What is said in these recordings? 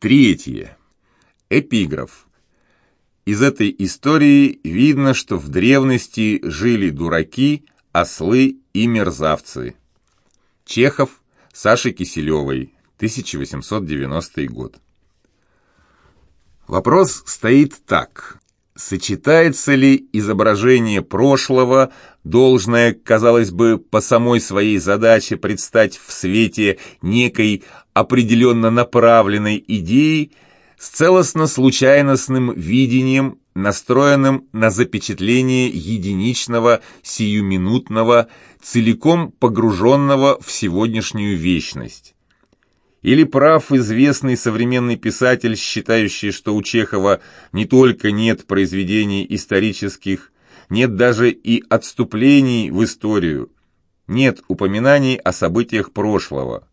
Третье. Эпиграф. Из этой истории видно, что в древности жили дураки, ослы и мерзавцы. Чехов, Саши Киселевой, 1890 год. Вопрос стоит так. Сочетается ли изображение прошлого, должное, казалось бы, по самой своей задаче предстать в свете некой определенно направленной идеи, с целостно-случайностным видением, настроенным на запечатление единичного, сиюминутного, целиком погруженного в сегодняшнюю вечность. Или прав известный современный писатель, считающий, что у Чехова не только нет произведений исторических, нет даже и отступлений в историю, нет упоминаний о событиях прошлого.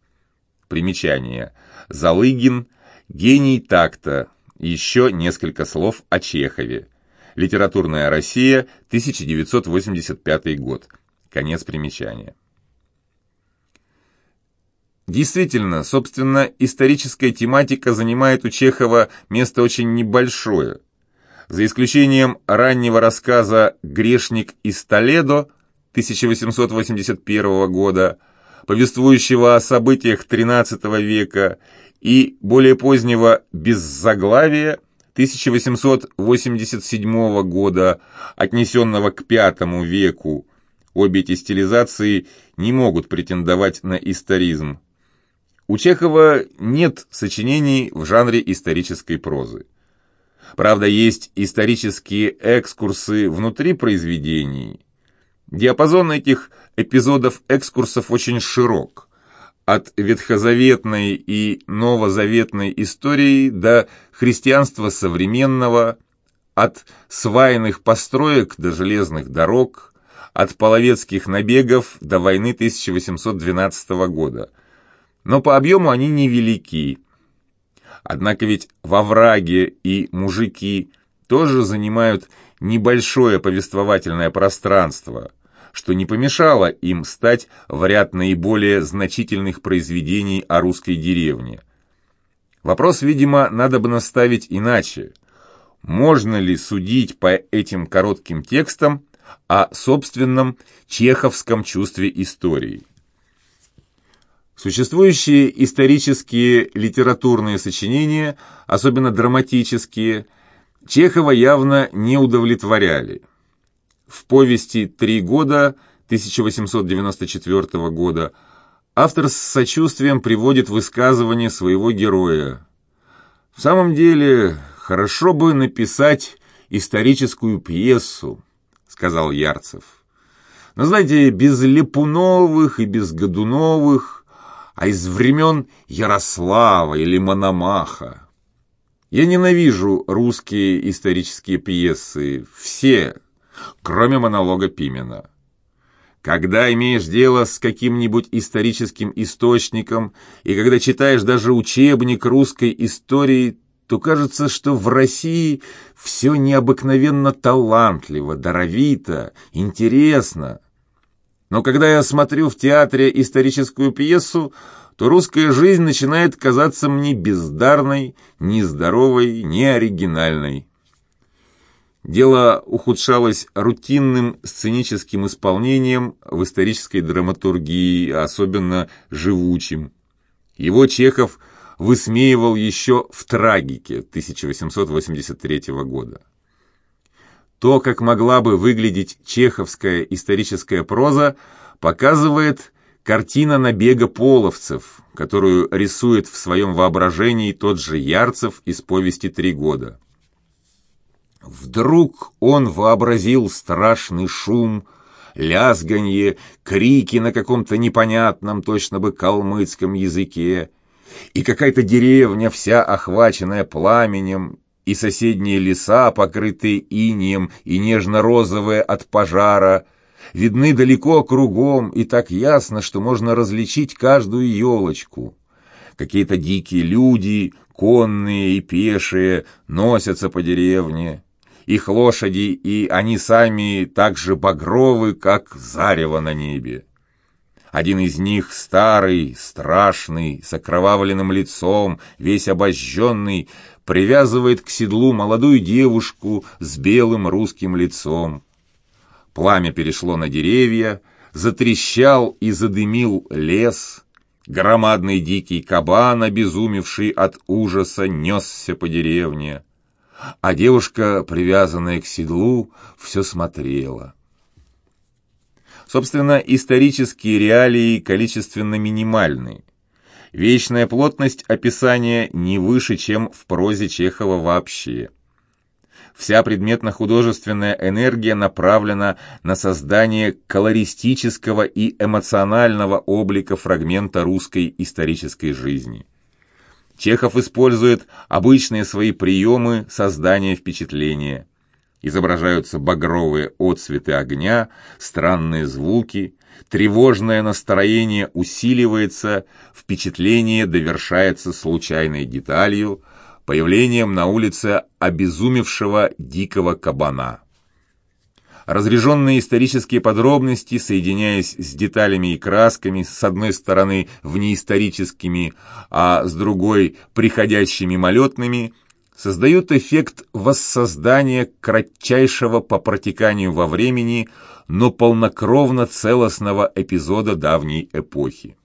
Примечание. Залыгин, гений такта, еще несколько слов о Чехове. Литературная Россия, 1985 год. Конец примечания. Действительно, собственно, историческая тематика занимает у Чехова место очень небольшое. За исключением раннего рассказа «Грешник из Толедо» 1881 года, повествующего о событиях XIII века, и более позднего «Беззаглавия» 1887 года, отнесенного к V веку, обе эти стилизации не могут претендовать на историзм. У Чехова нет сочинений в жанре исторической прозы. Правда, есть исторические экскурсы внутри произведений. Диапазон этих эпизодов-экскурсов очень широк. От ветхозаветной и новозаветной истории до христианства современного, от свайных построек до железных дорог, от половецких набегов до войны 1812 года – но по объему они невелики. Однако ведь во враге и мужики тоже занимают небольшое повествовательное пространство, что не помешало им стать в ряд наиболее значительных произведений о русской деревне. Вопрос, видимо, надо бы наставить иначе. Можно ли судить по этим коротким текстам о собственном чеховском чувстве истории? Существующие исторические литературные сочинения, особенно драматические, Чехова явно не удовлетворяли. В повести «Три года» 1894 года автор с сочувствием приводит высказывание своего героя. В самом деле, хорошо бы написать историческую пьесу, сказал Ярцев. Но знаете, без Лепуновых и без Годуновых а из времен Ярослава или Мономаха. Я ненавижу русские исторические пьесы, все, кроме монолога Пимена. Когда имеешь дело с каким-нибудь историческим источником, и когда читаешь даже учебник русской истории, то кажется, что в России все необыкновенно талантливо, даровито, интересно – но когда я смотрю в театре историческую пьесу, то русская жизнь начинает казаться мне бездарной, нездоровой, неоригинальной. Дело ухудшалось рутинным сценическим исполнением в исторической драматургии, особенно живучим. Его Чехов высмеивал еще в «Трагике» 1883 года. То, как могла бы выглядеть чеховская историческая проза, показывает картина набега половцев, которую рисует в своем воображении тот же Ярцев из повести «Три года». Вдруг он вообразил страшный шум, лязганье, крики на каком-то непонятном, точно бы калмыцком языке, и какая-то деревня, вся охваченная пламенем, и соседние леса, покрытые инием и нежно-розовые от пожара, видны далеко кругом и так ясно, что можно различить каждую елочку. Какие-то дикие люди, конные и пешие, носятся по деревне. Их лошади и они сами так же багровы, как зарево на небе. Один из них старый, страшный, с окровавленным лицом, весь обожженный, привязывает к седлу молодую девушку с белым русским лицом. Пламя перешло на деревья, затрещал и задымил лес. Громадный дикий кабан, обезумевший от ужаса, несся по деревне. А девушка, привязанная к седлу, все смотрела. Собственно, исторические реалии количественно минимальны. Вечная плотность описания не выше, чем в прозе Чехова вообще. Вся предметно-художественная энергия направлена на создание колористического и эмоционального облика фрагмента русской исторической жизни. Чехов использует обычные свои приемы создания впечатления. Изображаются багровые отцветы огня, странные звуки, тревожное настроение усиливается, впечатление довершается случайной деталью – появлением на улице обезумевшего дикого кабана. Разряженные исторические подробности, соединяясь с деталями и красками, с одной стороны внеисторическими, а с другой приходящими мимолетными, создают эффект воссоздания кратчайшего по протеканию во времени, но полнокровно целостного эпизода давней эпохи.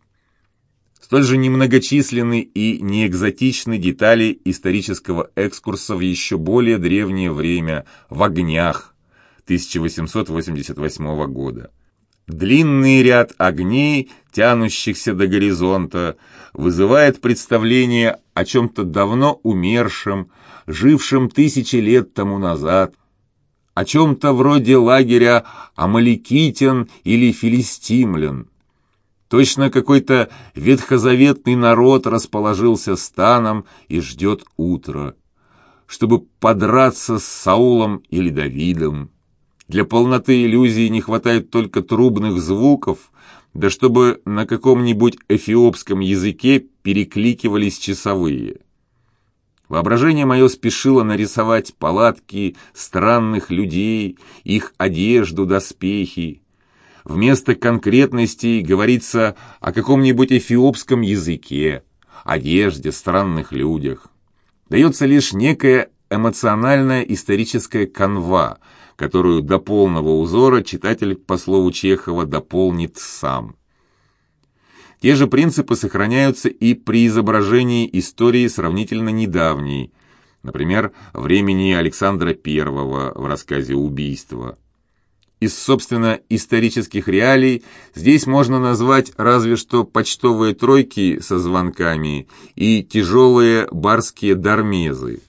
Столь же немногочисленны и неэкзотичны детали исторического экскурса в еще более древнее время в огнях 1888 года. Длинный ряд огней, тянущихся до горизонта, вызывает представление о чем-то давно умершем, жившем тысячи лет тому назад, о чем-то вроде лагеря Амаликитян или Филистимлян, Точно какой-то ветхозаветный народ расположился станом и ждет утра, чтобы подраться с Саулом или Давидом. Для полноты иллюзии не хватает только трубных звуков, да чтобы на каком-нибудь эфиопском языке перекликивались часовые. Воображение мое спешило нарисовать палатки странных людей, их одежду, доспехи, Вместо конкретностей говорится о каком-нибудь эфиопском языке, одежде, странных людях. Дается лишь некая эмоциональная историческая канва, которую до полного узора читатель, по слову Чехова, дополнит сам. Те же принципы сохраняются и при изображении истории сравнительно недавней, например, времени Александра I в рассказе «Убийство», из, собственно, исторических реалий здесь можно назвать разве что почтовые тройки со звонками и тяжелые барские дармезы.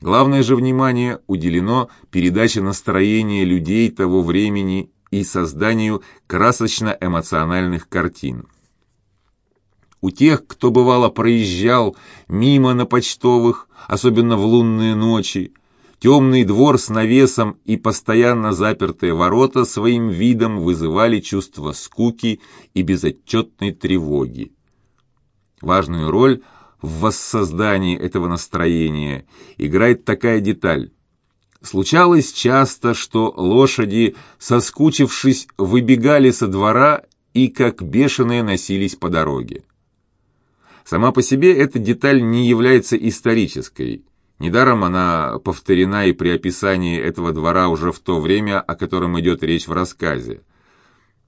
Главное же внимание уделено передаче настроения людей того времени и созданию красочно-эмоциональных картин. У тех, кто бывало проезжал мимо на почтовых, особенно в лунные ночи, Темный двор с навесом и постоянно запертые ворота своим видом вызывали чувство скуки и безотчетной тревоги. Важную роль в воссоздании этого настроения играет такая деталь. Случалось часто, что лошади, соскучившись, выбегали со двора и как бешеные носились по дороге. Сама по себе эта деталь не является исторической. Недаром она повторена и при описании этого двора уже в то время, о котором идет речь в рассказе.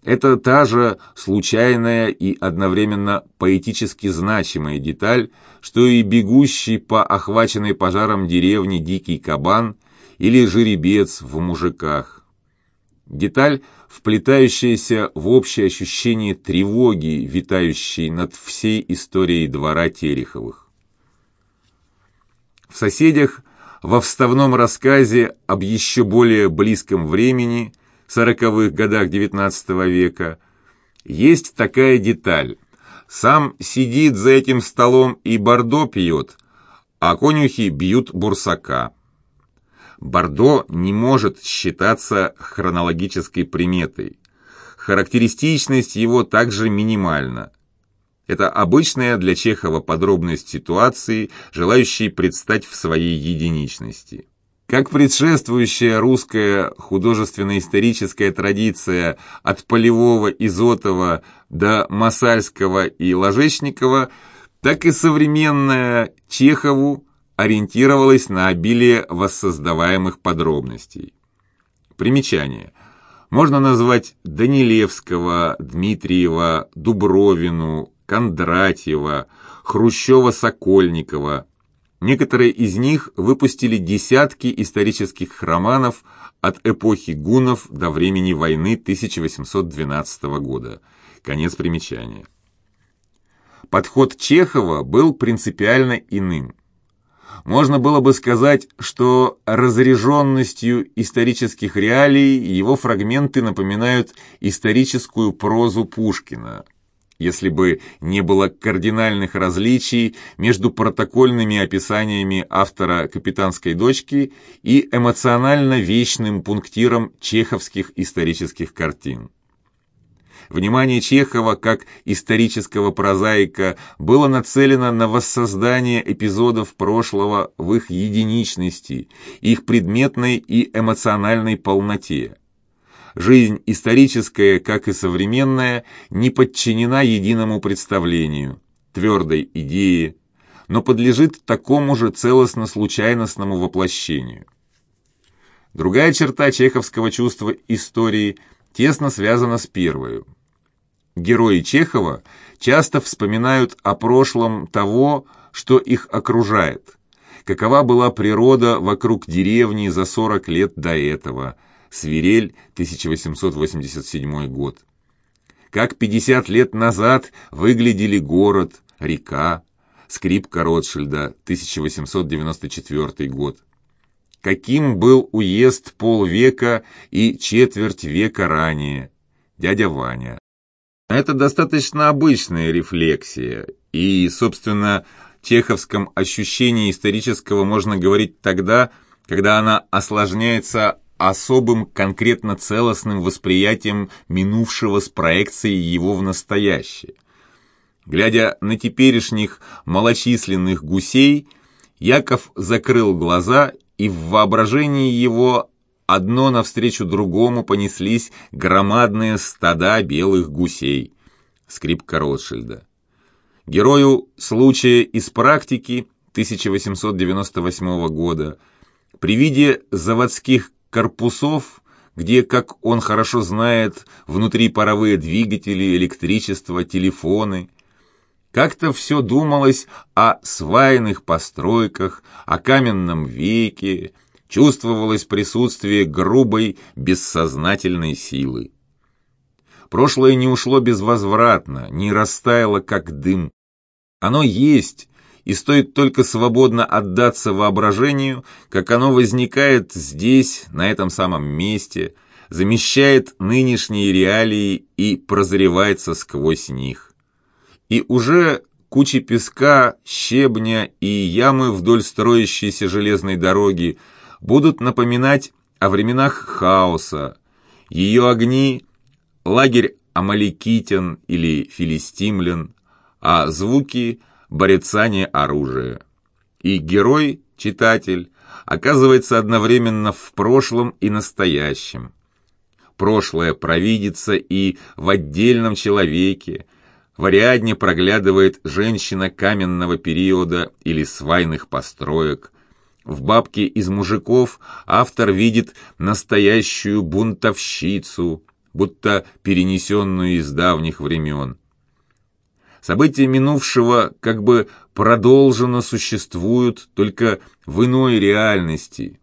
Это та же случайная и одновременно поэтически значимая деталь, что и бегущий по охваченной пожаром деревне дикий кабан или жеребец в мужиках. Деталь, вплетающаяся в общее ощущение тревоги, витающей над всей историей двора Тереховых. В «Соседях» во вставном рассказе об еще более близком времени, сороковых годах XIX века, есть такая деталь. Сам сидит за этим столом и бордо пьет, а конюхи бьют бурсака. Бордо не может считаться хронологической приметой. Характеристичность его также минимальна. Это обычная для Чехова подробность ситуации, желающей предстать в своей единичности. Как предшествующая русская художественно-историческая традиция от Полевого, Изотова до Масальского и Ложечникова, так и современная Чехову ориентировалась на обилие воссоздаваемых подробностей. Примечание. Можно назвать Данилевского, Дмитриева, Дубровину, Кондратьева, Хрущева-Сокольникова. Некоторые из них выпустили десятки исторических романов от эпохи гуннов до времени войны 1812 года. Конец примечания. Подход Чехова был принципиально иным. Можно было бы сказать, что разряженностью исторических реалий его фрагменты напоминают историческую прозу Пушкина, если бы не было кардинальных различий между протокольными описаниями автора «Капитанской дочки» и эмоционально вечным пунктиром чеховских исторических картин. Внимание Чехова как исторического прозаика было нацелено на воссоздание эпизодов прошлого в их единичности, их предметной и эмоциональной полноте. Жизнь историческая, как и современная, не подчинена единому представлению, твердой идее, но подлежит такому же целостно-случайностному воплощению. Другая черта чеховского чувства истории тесно связана с первой – Герои Чехова часто вспоминают о прошлом того, что их окружает. Какова была природа вокруг деревни за 40 лет до этого? Свирель, 1887 год. Как 50 лет назад выглядели город, река, скрипка Ротшильда, 1894 год. Каким был уезд полвека и четверть века ранее, дядя Ваня. Это достаточно обычная рефлексия, и, собственно, чеховском ощущении исторического можно говорить тогда, когда она осложняется особым конкретно целостным восприятием минувшего с проекцией его в настоящее. Глядя на теперешних малочисленных гусей, Яков закрыл глаза, и в воображении его одно навстречу другому понеслись громадные стада белых гусей. Скрипка Ротшильда. Герою случая из практики 1898 года при виде заводских корпусов, где, как он хорошо знает, внутри паровые двигатели, электричество, телефоны, как-то все думалось о свайных постройках, о каменном веке, чувствовалось присутствие грубой, бессознательной силы. Прошлое не ушло безвозвратно, не растаяло, как дым. Оно есть, и стоит только свободно отдаться воображению, как оно возникает здесь, на этом самом месте, замещает нынешние реалии и прозревается сквозь них. И уже кучи песка, щебня и ямы вдоль строящейся железной дороги будут напоминать о временах хаоса. Ее огни – лагерь Амаликитян или Филистимлян, а звуки – борецание оружия. И герой, читатель, оказывается одновременно в прошлом и настоящем. Прошлое провидится и в отдельном человеке, в Ариадне проглядывает женщина каменного периода или свайных построек – в «Бабке из мужиков» автор видит настоящую бунтовщицу, будто перенесенную из давних времен. События минувшего как бы продолженно существуют, только в иной реальности.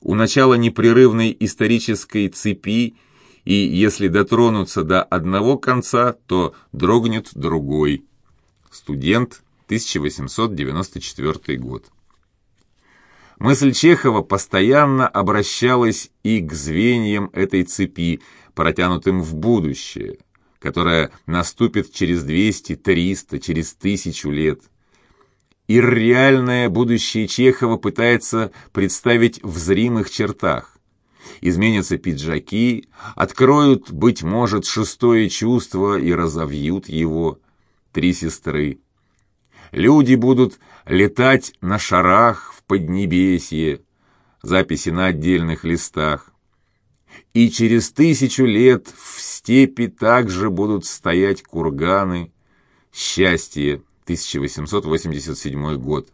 У начала непрерывной исторической цепи, и если дотронуться до одного конца, то дрогнет другой. Студент, 1894 год. Мысль Чехова постоянно обращалась и к звеньям этой цепи, протянутым в будущее, которое наступит через 200, 300, через тысячу лет. И реальное будущее Чехова пытается представить в зримых чертах. Изменятся пиджаки, откроют, быть может, шестое чувство и разовьют его. Три сестры. Люди будут летать на шарах в Поднебесье. записи на отдельных листах. И через тысячу лет в степи также будут стоять курганы. Счастье, 1887 год.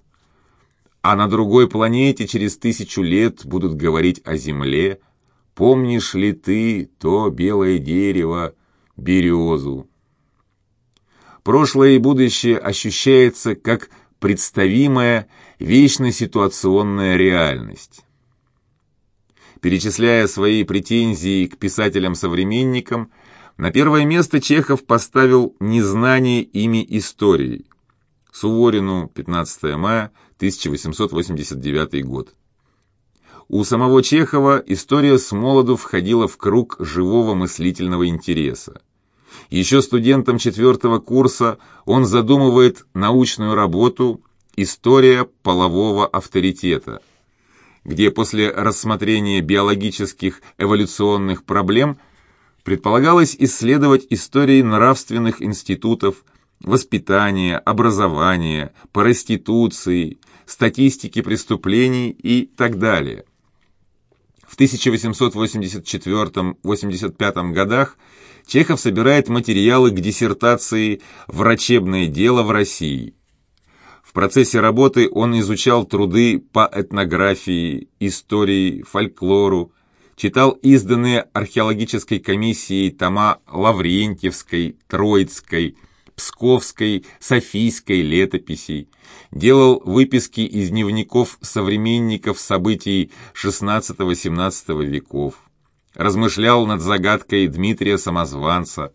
А на другой планете через тысячу лет будут говорить о Земле. Помнишь ли ты то белое дерево, березу? Прошлое и будущее ощущается как представимая вечно ситуационная реальность. Перечисляя свои претензии к писателям-современникам, на первое место Чехов поставил незнание ими истории. Суворину, 15 мая 1889 год. У самого Чехова история с молоду входила в круг живого мыслительного интереса. Еще студентом четвертого курса он задумывает научную работу «История полового авторитета», где после рассмотрения биологических эволюционных проблем предполагалось исследовать истории нравственных институтов, воспитания, образования, проституции, статистики преступлений и так далее. В 1884-85 годах Чехов собирает материалы к диссертации «Врачебное дело в России». В процессе работы он изучал труды по этнографии, истории, фольклору, читал изданные археологической комиссией тома Лаврентьевской, Троицкой, Псковской, Софийской летописей, делал выписки из дневников современников событий XVI-XVII веков размышлял над загадкой Дмитрия Самозванца.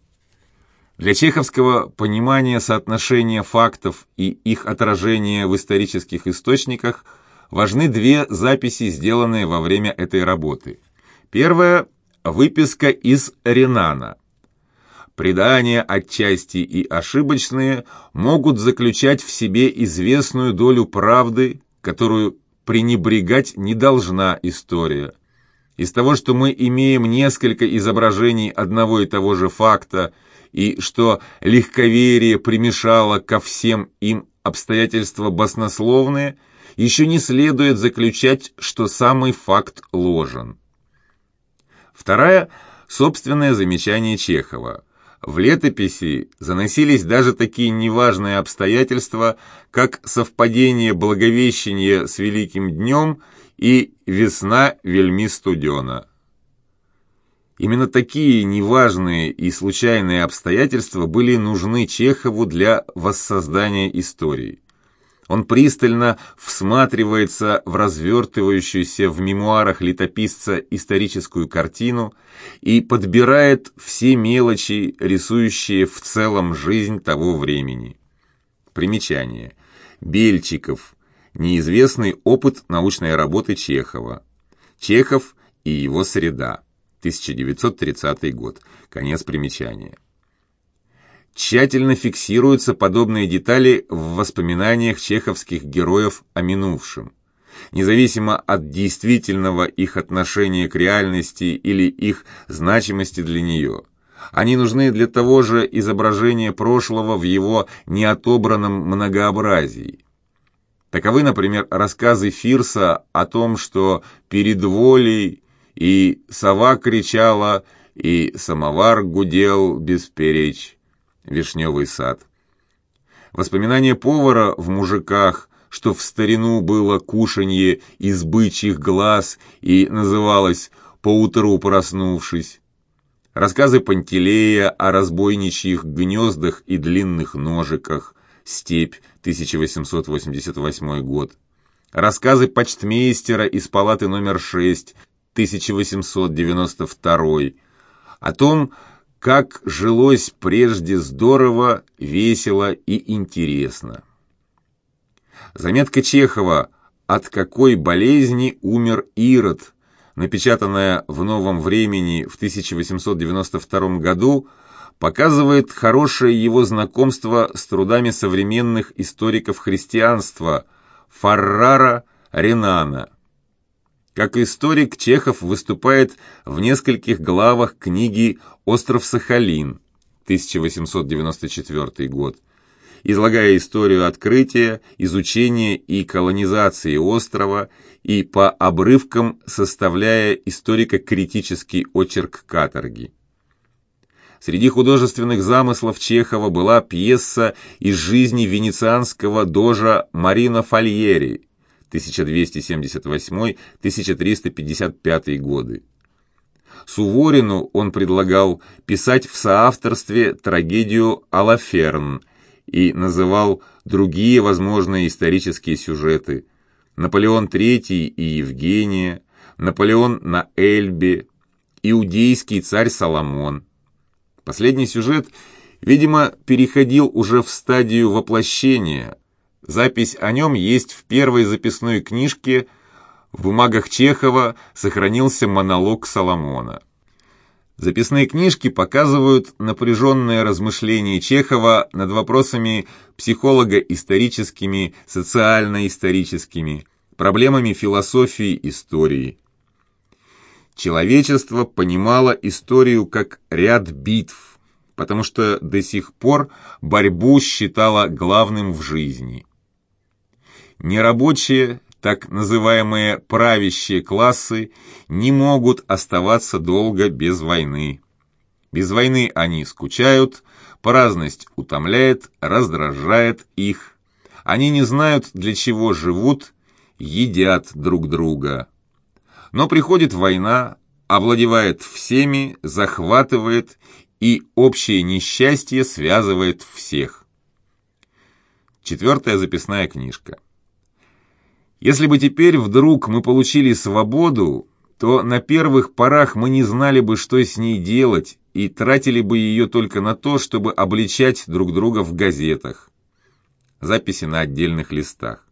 Для чеховского понимания соотношения фактов и их отражения в исторических источниках важны две записи, сделанные во время этой работы. Первая – выписка из Ренана. Предания отчасти и ошибочные могут заключать в себе известную долю правды, которую пренебрегать не должна история – из того, что мы имеем несколько изображений одного и того же факта, и что легковерие примешало ко всем им обстоятельства баснословные, еще не следует заключать, что самый факт ложен. Вторая – собственное замечание Чехова. В летописи заносились даже такие неважные обстоятельства, как совпадение Благовещения с Великим Днем – и «Весна вельми студена». Именно такие неважные и случайные обстоятельства были нужны Чехову для воссоздания истории. Он пристально всматривается в развертывающуюся в мемуарах летописца историческую картину и подбирает все мелочи, рисующие в целом жизнь того времени. Примечание. Бельчиков. Неизвестный опыт научной работы Чехова. Чехов и его среда. 1930 год. Конец примечания. Тщательно фиксируются подобные детали в воспоминаниях чеховских героев о минувшем. Независимо от действительного их отношения к реальности или их значимости для нее. Они нужны для того же изображения прошлого в его неотобранном многообразии. Таковы, например, рассказы Фирса о том, что перед волей и сова кричала, и самовар гудел бесперечь. Вишневый сад. Воспоминания повара в мужиках, что в старину было кушанье из бычьих глаз и называлось «поутру проснувшись». Рассказы Пантелея о разбойничьих гнездах и длинных ножиках, степь, 1888 год. Рассказы почтмейстера из палаты номер 6, 1892. О том, как жилось прежде здорово, весело и интересно. Заметка Чехова «От какой болезни умер Ирод», напечатанная в «Новом времени» в 1892 году, показывает хорошее его знакомство с трудами современных историков христианства Фаррара Ренана. Как историк Чехов выступает в нескольких главах книги «Остров Сахалин» 1894 год излагая историю открытия, изучения и колонизации острова и по обрывкам составляя историко-критический очерк каторги. Среди художественных замыслов Чехова была пьеса из жизни венецианского дожа Марина Фольери 1278-1355 годы. Суворину он предлагал писать в соавторстве трагедию «Алаферн» и называл другие возможные исторические сюжеты «Наполеон III и Евгения», «Наполеон на Эльбе», «Иудейский царь Соломон». Последний сюжет, видимо, переходил уже в стадию воплощения. Запись о нем есть в первой записной книжке в бумагах Чехова сохранился монолог Соломона. Записные книжки показывают напряженное размышление Чехова над вопросами психолого-историческими, социально-историческими, проблемами философии истории. Человечество понимало историю как ряд битв, потому что до сих пор борьбу считало главным в жизни. Нерабочие, так называемые правящие классы, не могут оставаться долго без войны. Без войны они скучают, праздность утомляет, раздражает их. Они не знают, для чего живут, едят друг друга. Но приходит война, овладевает всеми, захватывает, и общее несчастье связывает всех. Четвертая записная книжка. Если бы теперь вдруг мы получили свободу, то на первых порах мы не знали бы, что с ней делать, и тратили бы ее только на то, чтобы обличать друг друга в газетах. Записи на отдельных листах.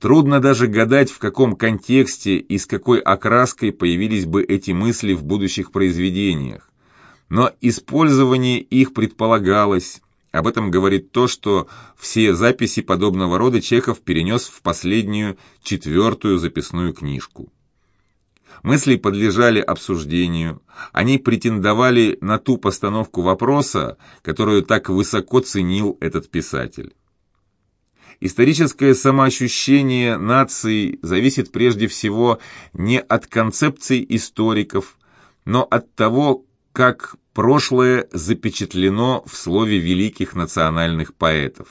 Трудно даже гадать, в каком контексте и с какой окраской появились бы эти мысли в будущих произведениях. Но использование их предполагалось. Об этом говорит то, что все записи подобного рода Чехов перенес в последнюю, четвертую записную книжку. Мысли подлежали обсуждению, они претендовали на ту постановку вопроса, которую так высоко ценил этот писатель. Историческое самоощущение нации зависит прежде всего не от концепций историков, но от того, как прошлое запечатлено в слове великих национальных поэтов.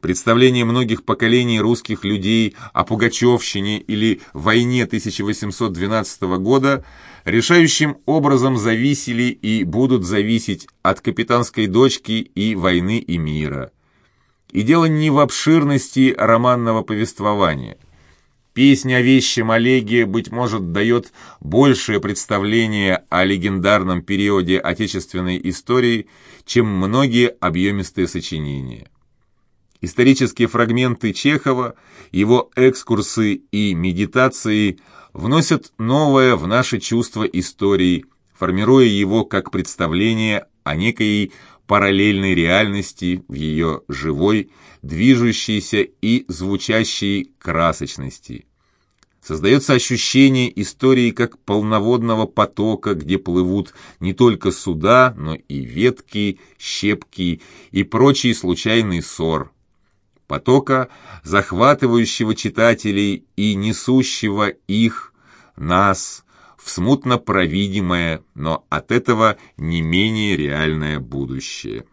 Представление многих поколений русских людей о Пугачевщине или войне 1812 года решающим образом зависели и будут зависеть от капитанской дочки и войны и мира – и дело не в обширности романного повествования. Песня о вещем Олеге, быть может, дает большее представление о легендарном периоде отечественной истории, чем многие объемистые сочинения. Исторические фрагменты Чехова, его экскурсы и медитации вносят новое в наше чувство истории, формируя его как представление о некой параллельной реальности в ее живой, движущейся и звучащей красочности. Создается ощущение истории как полноводного потока, где плывут не только суда, но и ветки, щепки и прочий случайный ссор. Потока, захватывающего читателей и несущего их, нас, в смутно провидимое, но от этого не менее реальное будущее.